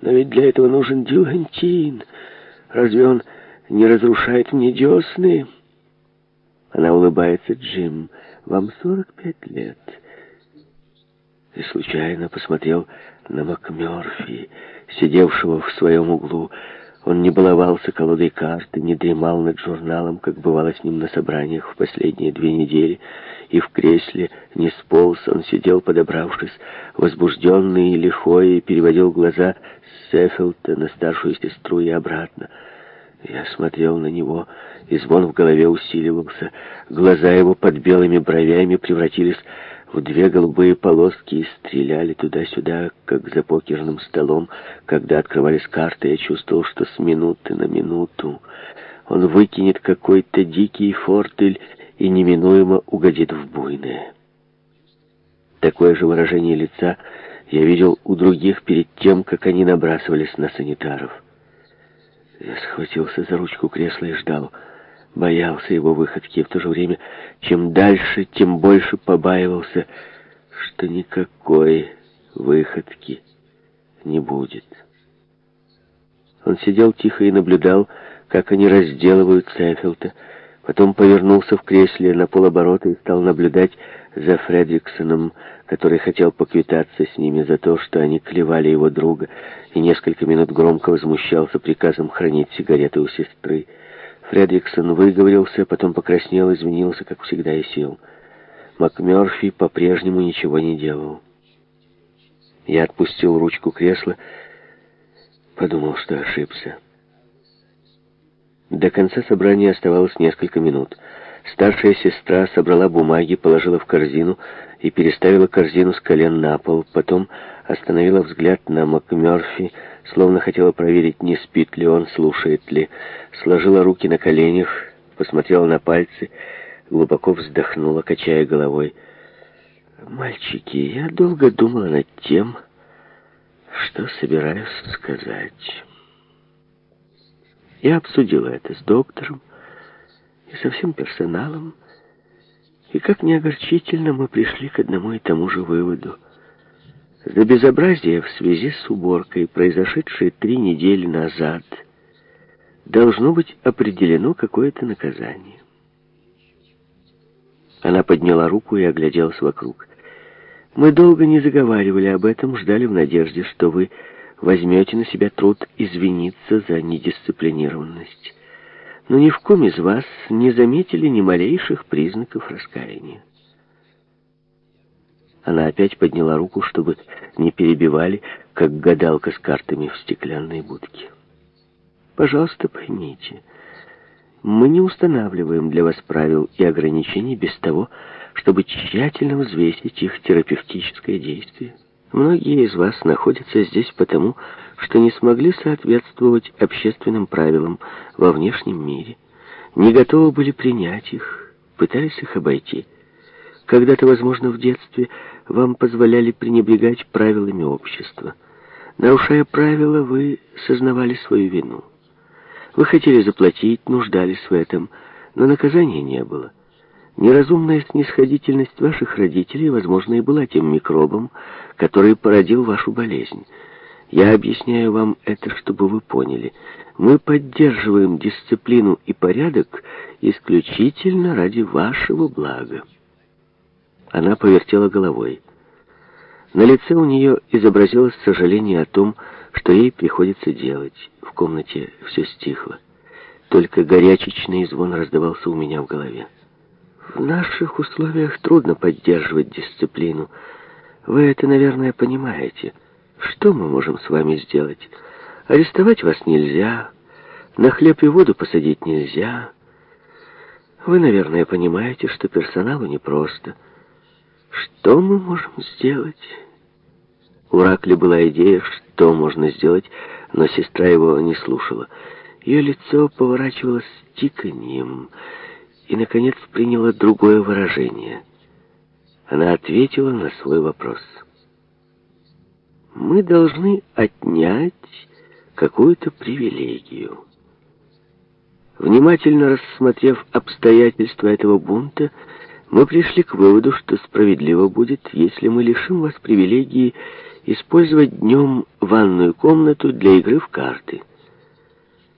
Но ведь для этого нужен дюгантин. Разве он не разрушает мне десны?» Она улыбается. «Джим, вам 45 лет». И случайно посмотрел на МакМерфи, сидевшего в своем углу. Он не баловался колодой карт не дремал над журналом, как бывало с ним на собраниях в последние две недели, и в кресле не сполз, он сидел, подобравшись, возбужденный и лихой, и переводил глаза с Сеффилда на старшую сестру и обратно. Я смотрел на него, и звон в голове усиливался. Глаза его под белыми бровями превратились в в две голубые полоски и стреляли туда-сюда, как за покерным столом. Когда открывались карты, я чувствовал, что с минуты на минуту он выкинет какой-то дикий фортель и неминуемо угодит в буйное. Такое же выражение лица я видел у других перед тем, как они набрасывались на санитаров. Я схватился за ручку кресла и ждал — боялся его выходки, в то же время, чем дальше, тем больше побаивался, что никакой выходки не будет. Он сидел тихо и наблюдал, как они разделывают Сэфилда, потом повернулся в кресле на полоборота и стал наблюдать за Фредриксоном, который хотел поквитаться с ними за то, что они клевали его друга, и несколько минут громко возмущался приказом хранить сигареты у сестры. Фредриксон выговорился, потом покраснел, извинился, как всегда, и сел. МакМёрфи по-прежнему ничего не делал. Я отпустил ручку кресла, подумал, что ошибся. До конца собрания оставалось несколько минут. Старшая сестра собрала бумаги, положила в корзину и переставила корзину с колен на пол, потом остановила взгляд на МакМёрфи, словно хотела проверить, не спит ли он, слушает ли. Сложила руки на коленях, посмотрела на пальцы, глубоко вздохнула, качая головой. «Мальчики, я долго думала над тем, что собираюсь сказать. Я обсудила это с доктором и со всем персоналом, и как неогорчительно мы пришли к одному и тому же выводу — за безобразие в связи с уборкой, произошедшей три недели назад, должно быть определено какое-то наказание. Она подняла руку и огляделась вокруг. «Мы долго не заговаривали об этом, ждали в надежде, что вы возьмете на себя труд извиниться за недисциплинированность. Но ни в ком из вас не заметили ни малейших признаков раскаяния. Она опять подняла руку, чтобы не перебивали, как гадалка с картами в стеклянной будке. «Пожалуйста, поймите, мы не устанавливаем для вас правил и ограничений без того, чтобы тщательно взвесить их терапевтическое действие». Многие из вас находятся здесь потому, что не смогли соответствовать общественным правилам во внешнем мире, не готовы были принять их, пытались их обойти – когда-то, возможно, в детстве вам позволяли пренебрегать правилами общества. Нарушая правила, вы сознавали свою вину. Вы хотели заплатить, нуждались в этом, но наказания не было. Неразумная снисходительность ваших родителей, возможно, и была тем микробом, который породил вашу болезнь. Я объясняю вам это, чтобы вы поняли. Мы поддерживаем дисциплину и порядок исключительно ради вашего блага. Она повертела головой. На лице у нее изобразилось сожаление о том, что ей приходится делать. В комнате все стихло. Только горячечный звон раздавался у меня в голове. В наших условиях трудно поддерживать дисциплину. Вы это, наверное, понимаете. Что мы можем с вами сделать? Арестовать вас нельзя. На хлеб и воду посадить нельзя. Вы, наверное, понимаете, что персоналу непросто. Что мы можем сделать? У Ракли была идея, что можно сделать, но сестра его не слушала. Ее лицо поворачивалось с тиканьем и, наконец, приняло другое выражение. Она ответила на свой вопрос. «Мы должны отнять какую-то привилегию». Внимательно рассмотрев обстоятельства этого бунта, мы пришли к выводу, что справедливо будет, если мы лишим вас привилегии использовать днем ванную комнату для игры в карты.